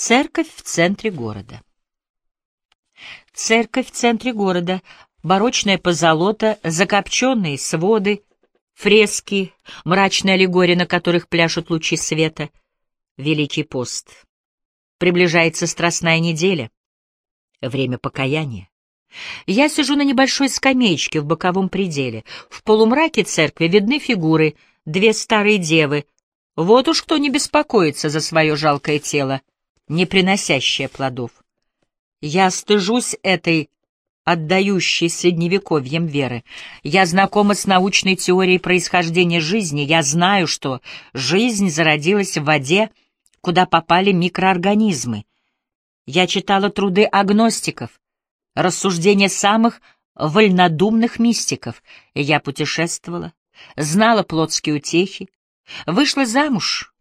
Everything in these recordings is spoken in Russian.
Церковь в центре города. Церковь в центре города, барочная позолота, закопченные своды, фрески, мрачная аллегория, на которых пляшут лучи света, Великий пост. Приближается страстная неделя, время покаяния. Я сижу на небольшой скамеечке в боковом пределе. В полумраке церкви видны фигуры, две старые девы. Вот уж кто не беспокоится за свое жалкое тело не приносящая плодов. Я стыжусь этой отдающей средневековьем веры. Я знакома с научной теорией происхождения жизни. Я знаю, что жизнь зародилась в воде, куда попали микроорганизмы. Я читала труды агностиков, рассуждения самых вольнодумных мистиков. Я путешествовала, знала плотские утехи, вышла замуж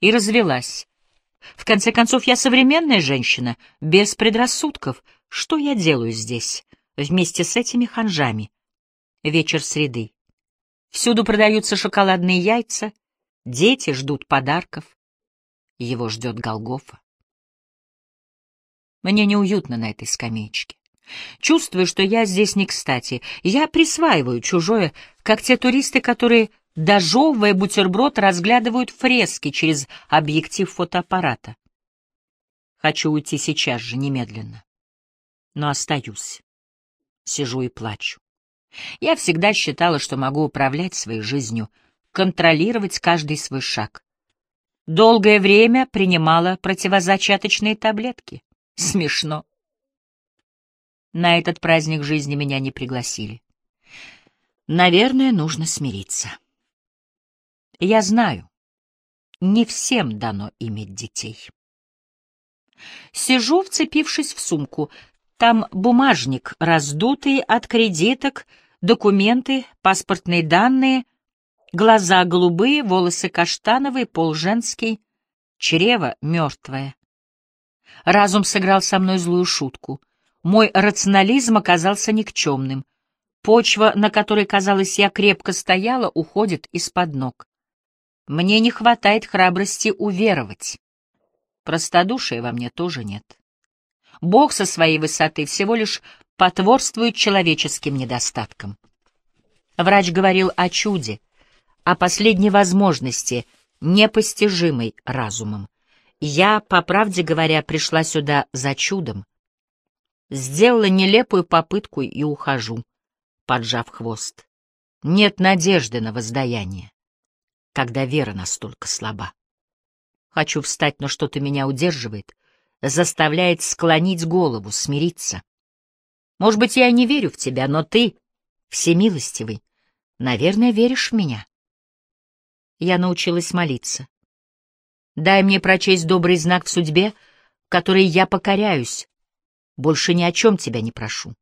и развелась. В конце концов, я современная женщина, без предрассудков. Что я делаю здесь, вместе с этими ханжами? Вечер среды. Всюду продаются шоколадные яйца, дети ждут подарков. Его ждет Голгофа. Мне неуютно на этой скамеечке. Чувствую, что я здесь не кстати. Я присваиваю чужое, как те туристы, которые дожевывая бутерброд, разглядывают фрески через объектив фотоаппарата. Хочу уйти сейчас же, немедленно. Но остаюсь. Сижу и плачу. Я всегда считала, что могу управлять своей жизнью, контролировать каждый свой шаг. Долгое время принимала противозачаточные таблетки. Смешно. На этот праздник жизни меня не пригласили. Наверное, нужно смириться. Я знаю, не всем дано иметь детей. Сижу, вцепившись в сумку. Там бумажник, раздутый от кредиток, документы, паспортные данные, глаза голубые, волосы каштановые, пол женский, чрево мертвое. Разум сыграл со мной злую шутку. Мой рационализм оказался никчемным. Почва, на которой, казалось, я крепко стояла, уходит из-под ног. Мне не хватает храбрости уверовать. Простодушия во мне тоже нет. Бог со своей высоты всего лишь потворствует человеческим недостаткам. Врач говорил о чуде, о последней возможности, непостижимой разумом. Я, по правде говоря, пришла сюда за чудом. Сделала нелепую попытку и ухожу, поджав хвост. Нет надежды на воздаяние когда вера настолько слаба. Хочу встать, но что-то меня удерживает, заставляет склонить голову, смириться. Может быть, я не верю в тебя, но ты, всемилостивый, наверное, веришь в меня. Я научилась молиться. Дай мне прочесть добрый знак в судьбе, который я покоряюсь. Больше ни о чем тебя не прошу.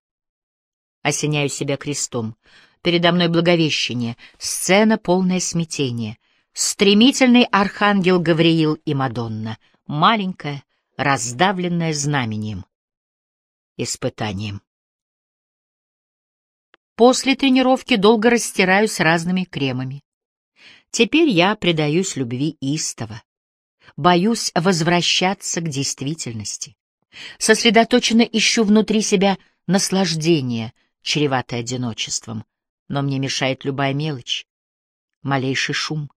Осеняю себя крестом. Передо мной благовещение, сцена полное смятение. Стремительный архангел Гавриил и Мадонна, маленькая, раздавленная знамением, испытанием. После тренировки долго растираюсь разными кремами. Теперь я предаюсь любви истово. Боюсь возвращаться к действительности. Сосредоточенно ищу внутри себя наслаждение, чреватое одиночеством, но мне мешает любая мелочь, малейший шум.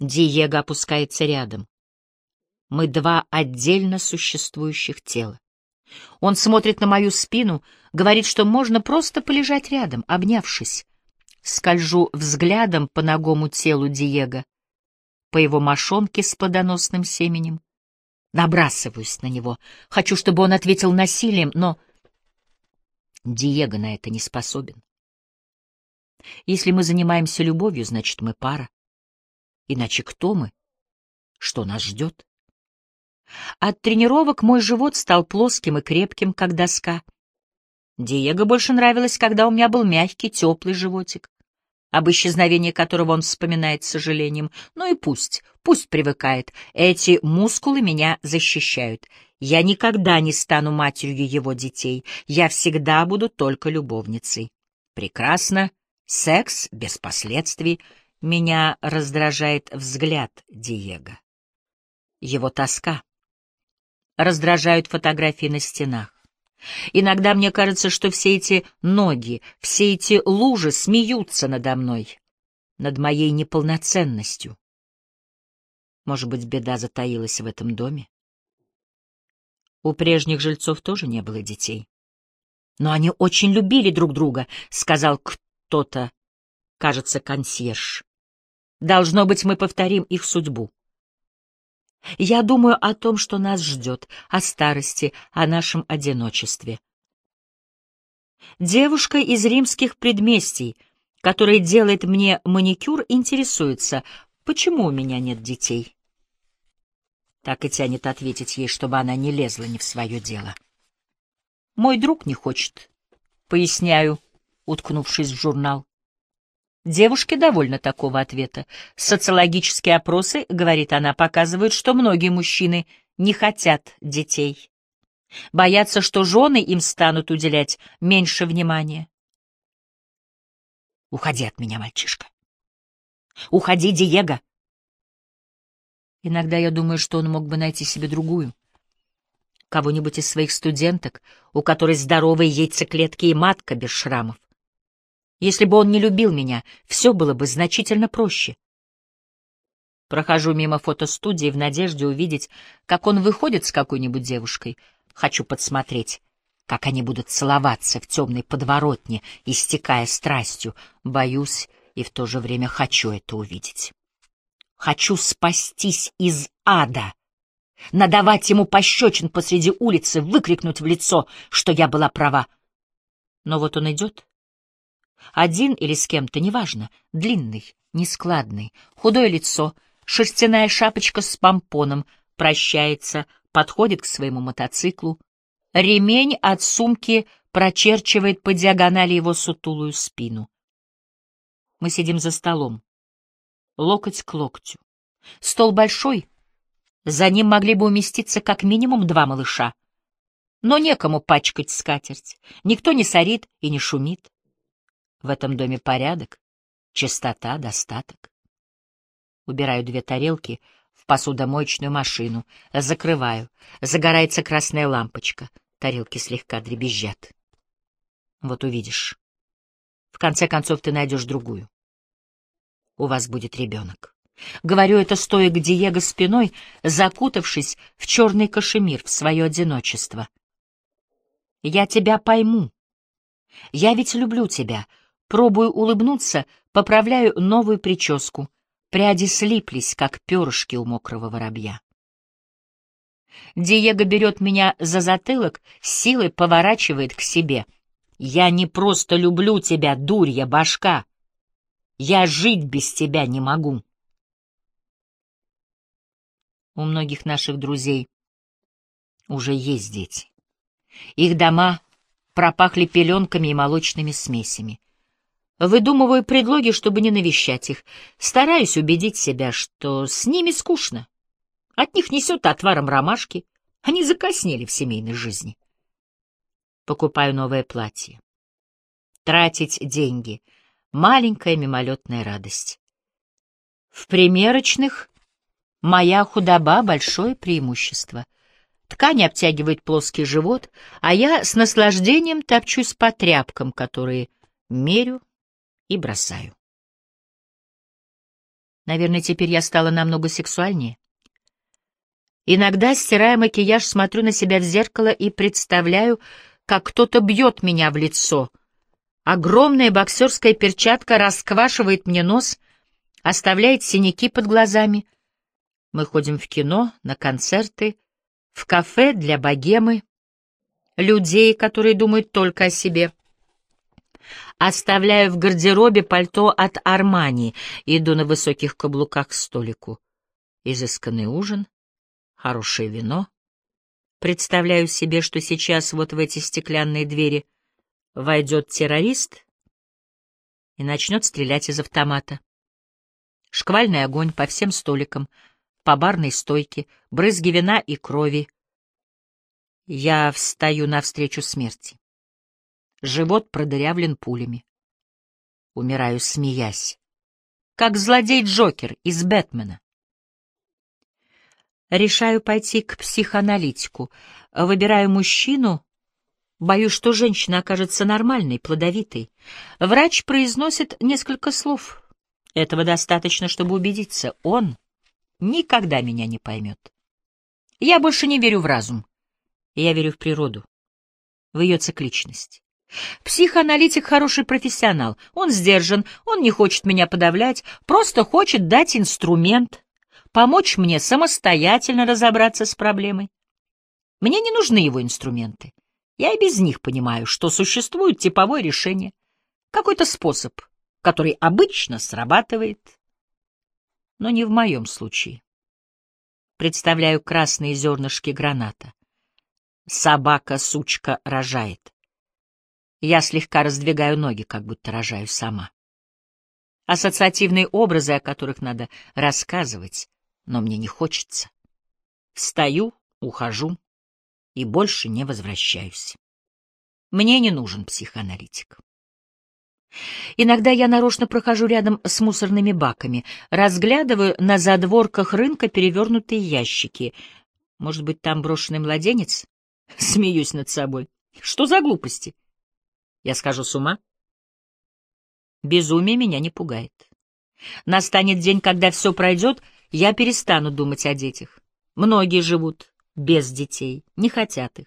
Диего опускается рядом. Мы два отдельно существующих тела. Он смотрит на мою спину, говорит, что можно просто полежать рядом, обнявшись. Скольжу взглядом по ногому телу Диего, по его мошонке с плодоносным семенем. Набрасываюсь на него. Хочу, чтобы он ответил насилием, но Диего на это не способен. Если мы занимаемся любовью, значит, мы пара. Иначе кто мы? Что нас ждет? От тренировок мой живот стал плоским и крепким, как доска. Диего больше нравилось, когда у меня был мягкий, теплый животик, об исчезновении которого он вспоминает с сожалением. Ну и пусть, пусть привыкает. Эти мускулы меня защищают. Я никогда не стану матерью его детей. Я всегда буду только любовницей. Прекрасно. Секс без последствий — меня раздражает взгляд Диего. Его тоска. раздражают фотографии на стенах. Иногда мне кажется, что все эти ноги, все эти лужи смеются надо мной, над моей неполноценностью. Может быть, беда затаилась в этом доме? У прежних жильцов тоже не было детей. Но они очень любили друг друга, — сказал кто-то, кажется, консьерж. Должно быть, мы повторим их судьбу. Я думаю о том, что нас ждет, о старости, о нашем одиночестве. Девушка из римских предместий, которая делает мне маникюр, интересуется, почему у меня нет детей. Так и тянет ответить ей, чтобы она не лезла не в свое дело. Мой друг не хочет. Поясняю, уткнувшись в журнал. Девушке довольно такого ответа. Социологические опросы, говорит она, показывают, что многие мужчины не хотят детей. Боятся, что жены им станут уделять меньше внимания. Уходи от меня, мальчишка. Уходи, Диего. Иногда я думаю, что он мог бы найти себе другую кого-нибудь из своих студенток, у которой здоровые яйцеклетки и матка без шрамов. Если бы он не любил меня, все было бы значительно проще. Прохожу мимо фотостудии в надежде увидеть, как он выходит с какой-нибудь девушкой. Хочу подсмотреть, как они будут целоваться в темной подворотне, истекая страстью. Боюсь и в то же время хочу это увидеть. Хочу спастись из ада надавать ему пощечин посреди улицы, выкрикнуть в лицо, что я была права. Но вот он идет. Один или с кем-то, неважно, длинный, нескладный, худое лицо, шерстяная шапочка с помпоном, прощается, подходит к своему мотоциклу. Ремень от сумки прочерчивает по диагонали его сутулую спину. Мы сидим за столом, локоть к локтю. Стол большой — за ним могли бы уместиться как минимум два малыша. Но некому пачкать скатерть, никто не сорит и не шумит. В этом доме порядок, чистота, достаток. Убираю две тарелки в посудомоечную машину, закрываю, загорается красная лампочка, тарелки слегка дребезжат. Вот увидишь. В конце концов ты найдешь другую. У вас будет ребенок. Говорю это, стоя к Диего спиной, закутавшись в черный кашемир в свое одиночество. Я тебя пойму. Я ведь люблю тебя. Пробую улыбнуться, поправляю новую прическу. Пряди слиплись, как перышки у мокрого воробья. Диего берет меня за затылок, силой поворачивает к себе. Я не просто люблю тебя, дурья башка. Я жить без тебя не могу. У многих наших друзей уже есть дети. Их дома пропахли пеленками и молочными смесями. Выдумываю предлоги, чтобы не навещать их. Стараюсь убедить себя, что с ними скучно. От них несет отваром ромашки. Они закоснели в семейной жизни. Покупаю новое платье. Тратить деньги — маленькая мимолетная радость. В примерочных Моя худоба — большое преимущество. Ткань обтягивает плоский живот, а я с наслаждением топчусь по тряпкам, которые мерю и бросаю. Наверное, теперь я стала намного сексуальнее. Иногда, стирая макияж, смотрю на себя в зеркало и представляю, как кто-то бьет меня в лицо. Огромная боксерская перчатка расквашивает мне нос, оставляет синяки под глазами — мы ходим в кино, на концерты, в кафе для богемы, людей, которые думают только о себе. Оставляю в гардеробе пальто от Армани, иду на высоких каблуках к столику. Изысканный ужин, хорошее вино. Представляю себе, что сейчас вот в эти стеклянные двери войдет террорист и начнет стрелять из автомата. Шквальный огонь по всем столикам — по барной стойке, брызги вина и крови. Я встаю навстречу смерти. Живот продырявлен пулями. Умираю, смеясь, как злодей Джокер из Бэтмена. Решаю пойти к психоаналитику. Выбираю мужчину. Боюсь, что женщина окажется нормальной, плодовитой. Врач произносит несколько слов. Этого достаточно, чтобы убедиться. Он никогда меня не поймет. Я больше не верю в разум. Я верю в природу, в ее цикличность. Психоаналитик — хороший профессионал. Он сдержан, он не хочет меня подавлять, просто хочет дать инструмент, помочь мне самостоятельно разобраться с проблемой. Мне не нужны его инструменты. Я и без них понимаю, что существует типовое решение, какой-то способ, который обычно срабатывает, но не в моем случае. Представляю красные зернышки граната. Собака-сучка рожает. Я слегка раздвигаю ноги, как будто рожаю сама. Ассоциативные образы, о которых надо рассказывать, но мне не хочется. Встаю, ухожу и больше не возвращаюсь. Мне не нужен психоаналитик. Иногда я нарочно прохожу рядом с мусорными баками, разглядываю на задворках рынка перевернутые ящики. Может быть, там брошенный младенец? Смеюсь над собой. Что за глупости? Я скажу с ума? Безумие меня не пугает. Настанет день, когда все пройдет, я перестану думать о детях. Многие живут без детей, не хотят их.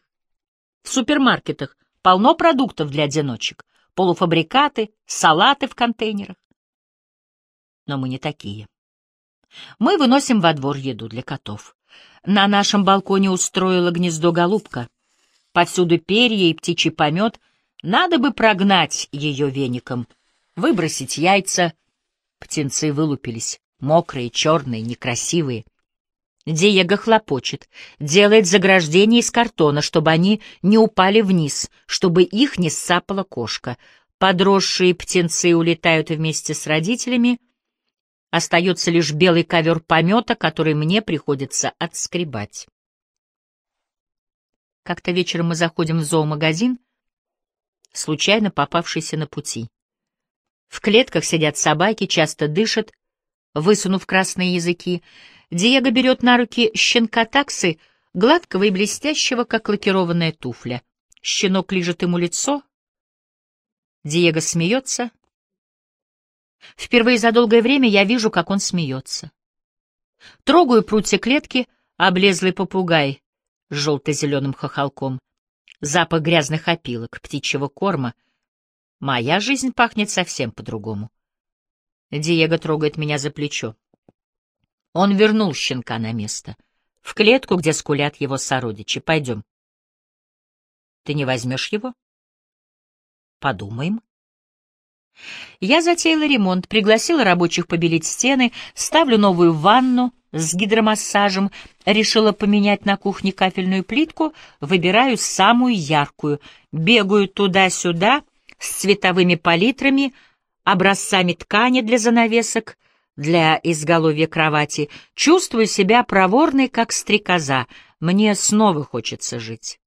В супермаркетах полно продуктов для одиночек полуфабрикаты, салаты в контейнерах. Но мы не такие. Мы выносим во двор еду для котов. На нашем балконе устроила гнездо голубка. Повсюду перья и птичий помет. Надо бы прогнать ее веником, выбросить яйца. Птенцы вылупились, мокрые, черные, некрасивые. Диего хлопочет, делает заграждение из картона, чтобы они не упали вниз, чтобы их не сцапала кошка. Подросшие птенцы улетают вместе с родителями. Остается лишь белый ковер помета, который мне приходится отскребать. Как-то вечером мы заходим в зоомагазин, случайно попавшийся на пути. В клетках сидят собаки, часто дышат, высунув красные языки. Диего берет на руки щенка таксы, гладкого и блестящего, как лакированная туфля. Щенок лижет ему лицо. Диего смеется. Впервые за долгое время я вижу, как он смеется. Трогаю прутья клетки, облезлый попугай с желто-зеленым хохолком. Запах грязных опилок, птичьего корма. Моя жизнь пахнет совсем по-другому. Диего трогает меня за плечо. Он вернул щенка на место, в клетку, где скулят его сородичи. Пойдем. Ты не возьмешь его? Подумаем. Я затеяла ремонт, пригласила рабочих побелить стены, ставлю новую ванну с гидромассажем, решила поменять на кухне кафельную плитку, выбираю самую яркую, бегаю туда-сюда с цветовыми палитрами, образцами ткани для занавесок — для изголовья кровати, чувствую себя проворной, как стрекоза. Мне снова хочется жить.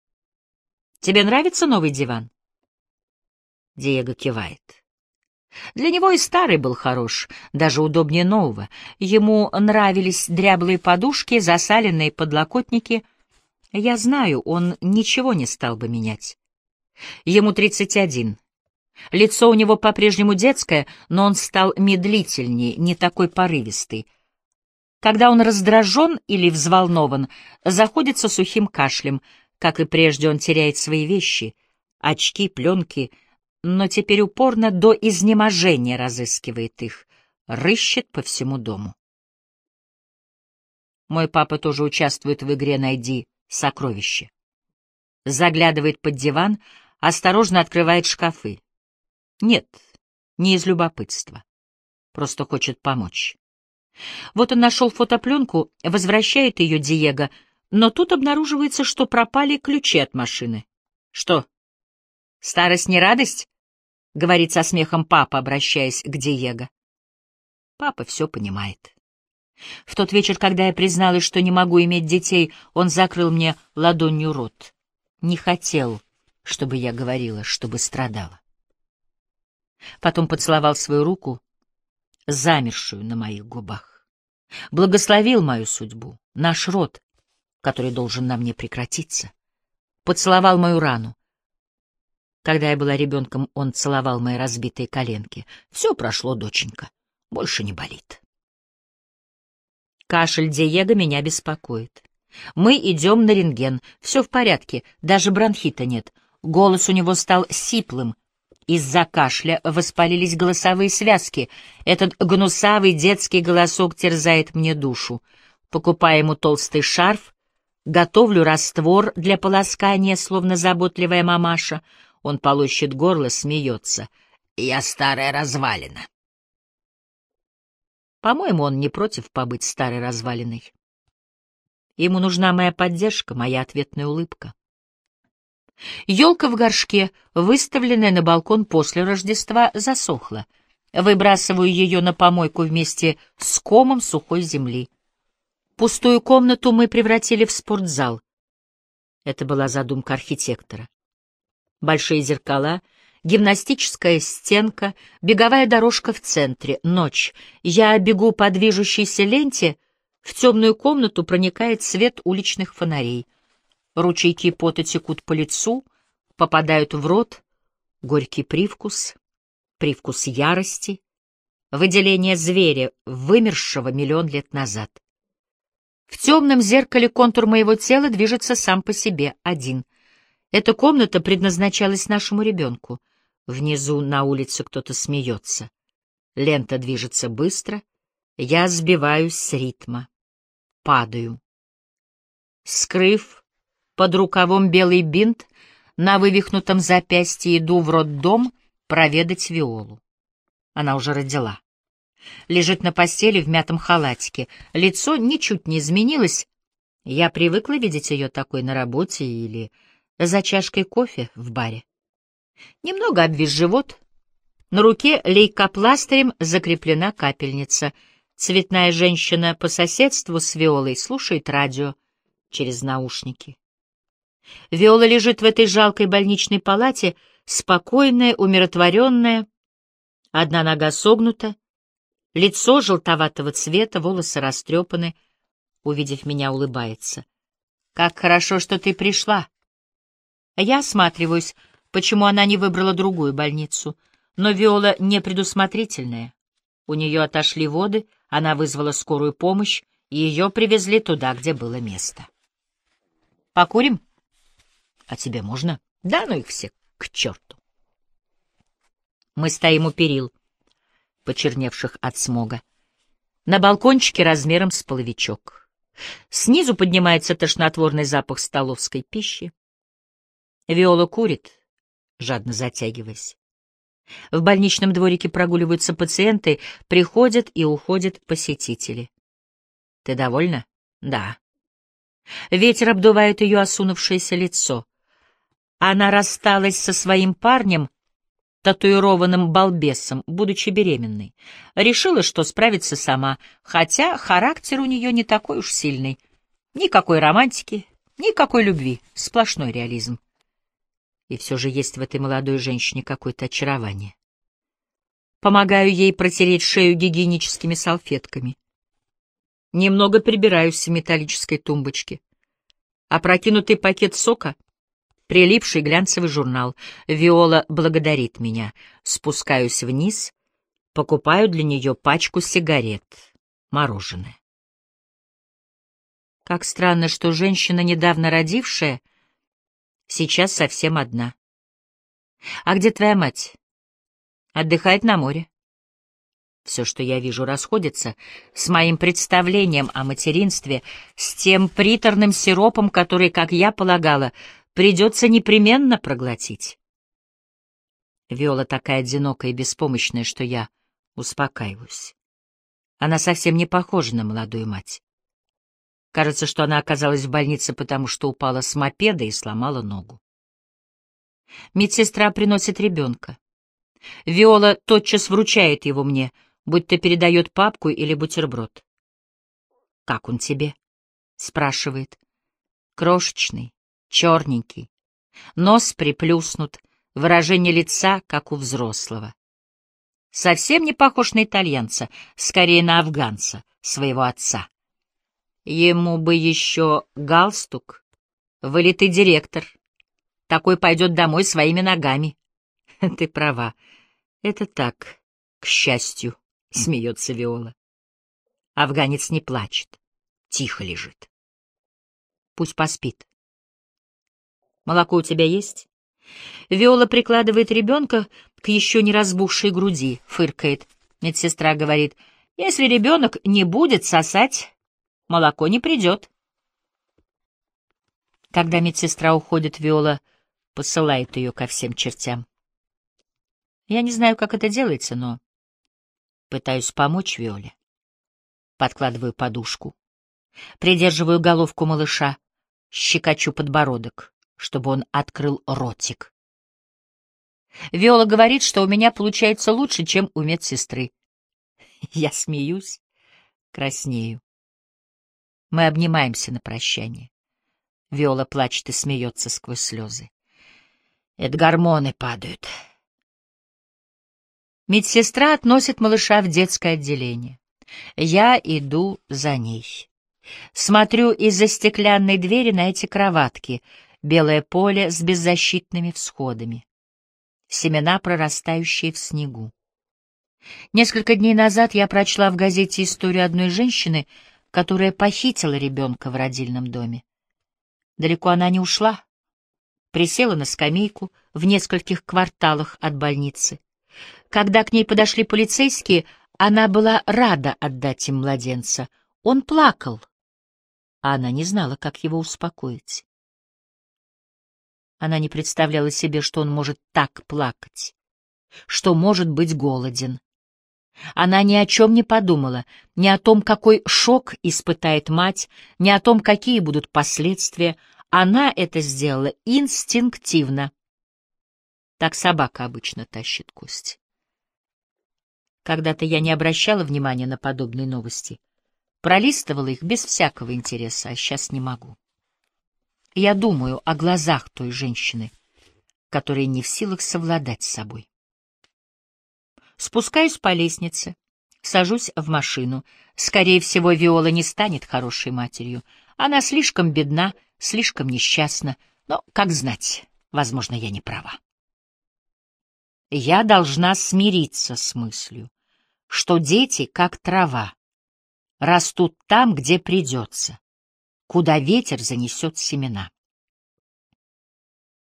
Тебе нравится новый диван? Диего кивает. Для него и старый был хорош, даже удобнее нового. Ему нравились дряблые подушки, засаленные подлокотники. Я знаю, он ничего не стал бы менять. Ему тридцать один. Лицо у него по-прежнему детское, но он стал медлительнее, не такой порывистый. Когда он раздражен или взволнован, заходится сухим кашлем. Как и прежде, он теряет свои вещи, очки, пленки, но теперь упорно до изнеможения разыскивает их, рыщет по всему дому. Мой папа тоже участвует в игре «Найди сокровище». Заглядывает под диван, осторожно открывает шкафы. Нет, не из любопытства. Просто хочет помочь. Вот он нашел фотопленку, возвращает ее Диего, но тут обнаруживается, что пропали ключи от машины. Что? Старость не радость? Говорит со смехом папа, обращаясь к Диего. Папа все понимает. В тот вечер, когда я призналась, что не могу иметь детей, он закрыл мне ладонью рот. Не хотел, чтобы я говорила, чтобы страдала потом поцеловал свою руку, замершую на моих губах. Благословил мою судьбу, наш род, который должен на мне прекратиться. Поцеловал мою рану. Когда я была ребенком, он целовал мои разбитые коленки. Все прошло, доченька. Больше не болит. Кашель Диего меня беспокоит. Мы идем на рентген. Все в порядке, даже бронхита нет. Голос у него стал сиплым. Из-за кашля воспалились голосовые связки. Этот гнусавый детский голосок терзает мне душу. Покупаю ему толстый шарф, готовлю раствор для полоскания, словно заботливая мамаша. Он полощет горло, смеется. «Я старая развалина». По-моему, он не против побыть старой развалиной. Ему нужна моя поддержка, моя ответная улыбка. Елка в горшке, выставленная на балкон после Рождества, засохла. Выбрасываю ее на помойку вместе с комом сухой земли. Пустую комнату мы превратили в спортзал. Это была задумка архитектора. Большие зеркала, гимнастическая стенка, беговая дорожка в центре, ночь. Я бегу по движущейся ленте, в темную комнату проникает свет уличных фонарей. Ручейки пота текут по лицу, попадают в рот, горький привкус, привкус ярости, выделение зверя, вымершего миллион лет назад. В темном зеркале контур моего тела движется сам по себе, один. Эта комната предназначалась нашему ребенку — Внизу на улице кто-то смеется. Лента движется быстро. Я сбиваюсь с ритма. Падаю. Скрыв под рукавом белый бинт, на вывихнутом запястье иду в роддом проведать Виолу. Она уже родила. Лежит на постели в мятом халатике. Лицо ничуть не изменилось. Я привыкла видеть ее такой на работе или за чашкой кофе в баре. Немного обвис живот. На руке лейкопластырем закреплена капельница. Цветная женщина по соседству с Виолой слушает радио через наушники. Виола лежит в этой жалкой больничной палате, спокойная, умиротворенная. Одна нога согнута, лицо желтоватого цвета, волосы растрепаны. Увидев меня, улыбается. «Как хорошо, что ты пришла!» Я осматриваюсь, почему она не выбрала другую больницу. Но Виола непредусмотрительная. У нее отошли воды, она вызвала скорую помощь, и ее привезли туда, где было место. «Покурим?» «А тебе можно?» «Да ну их все к черту!» Мы стоим у перил, почерневших от смога. На балкончике размером с половичок. Снизу поднимается тошнотворный запах столовской пищи. Виола курит, жадно затягиваясь. В больничном дворике прогуливаются пациенты, приходят и уходят посетители. Ты довольна? Да. Ветер обдувает ее осунувшееся лицо. Она рассталась со своим парнем, татуированным балбесом, будучи беременной. Решила, что справится сама, хотя характер у нее не такой уж сильный. Никакой романтики, никакой любви, сплошной реализм. И все же есть в этой молодой женщине какое-то очарование. Помогаю ей протереть шею гигиеническими салфетками. Немного прибираюсь в металлической тумбочке. Опрокинутый пакет сока, прилипший глянцевый журнал. Виола благодарит меня. Спускаюсь вниз, покупаю для нее пачку сигарет, мороженое. Как странно, что женщина, недавно родившая, Сейчас совсем одна. А где твоя мать? Отдыхает на море. Все, что я вижу, расходится с моим представлением о материнстве, с тем приторным сиропом, который, как я полагала, придется непременно проглотить. Виола такая одинокая и беспомощная, что я успокаиваюсь. Она совсем не похожа на молодую мать. Кажется, что она оказалась в больнице, потому что упала с мопеда и сломала ногу. Медсестра приносит ребенка. Виола тотчас вручает его мне, будь то передает папку или бутерброд. «Как он тебе?» — спрашивает. Крошечный, черненький, нос приплюснут, выражение лица, как у взрослого. Совсем не похож на итальянца, скорее на афганца, своего отца. Ему бы еще галстук. Вылитый директор. Такой пойдет домой своими ногами. Ты права. Это так, к счастью, смеется Виола. Афганец не плачет, тихо лежит. Пусть поспит. Молоко у тебя есть? Виола прикладывает ребенка к еще не разбухшей груди, фыркает. Медсестра говорит, если ребенок не будет сосать, молоко не придет. Когда медсестра уходит, Виола посылает ее ко всем чертям. Я не знаю, как это делается, но пытаюсь помочь Виоле. Подкладываю подушку. Придерживаю головку малыша, щекочу подбородок, чтобы он открыл ротик. Виола говорит, что у меня получается лучше, чем у медсестры. Я смеюсь, краснею. Мы обнимаемся на прощание. Виола плачет и смеется сквозь слезы. Это гормоны падают. Медсестра относит малыша в детское отделение. Я иду за ней. Смотрю из-за стеклянной двери на эти кроватки, белое поле с беззащитными всходами, семена, прорастающие в снегу. Несколько дней назад я прочла в газете историю одной женщины, которая похитила ребенка в родильном доме. Далеко она не ушла. Присела на скамейку в нескольких кварталах от больницы. Когда к ней подошли полицейские, она была рада отдать им младенца. Он плакал, а она не знала, как его успокоить. Она не представляла себе, что он может так плакать, что может быть голоден. Она ни о чем не подумала, ни о том, какой шок испытает мать, ни о том, какие будут последствия. Она это сделала инстинктивно. Так собака обычно тащит кость. Когда-то я не обращала внимания на подобные новости. Пролистывала их без всякого интереса, а сейчас не могу. Я думаю о глазах той женщины, которая не в силах совладать с собой. Спускаюсь по лестнице, сажусь в машину. Скорее всего, Виола не станет хорошей матерью. Она слишком бедна, слишком несчастна, но, как знать, возможно, я не права. Я должна смириться с мыслью, что дети, как трава, растут там, где придется, куда ветер занесет семена.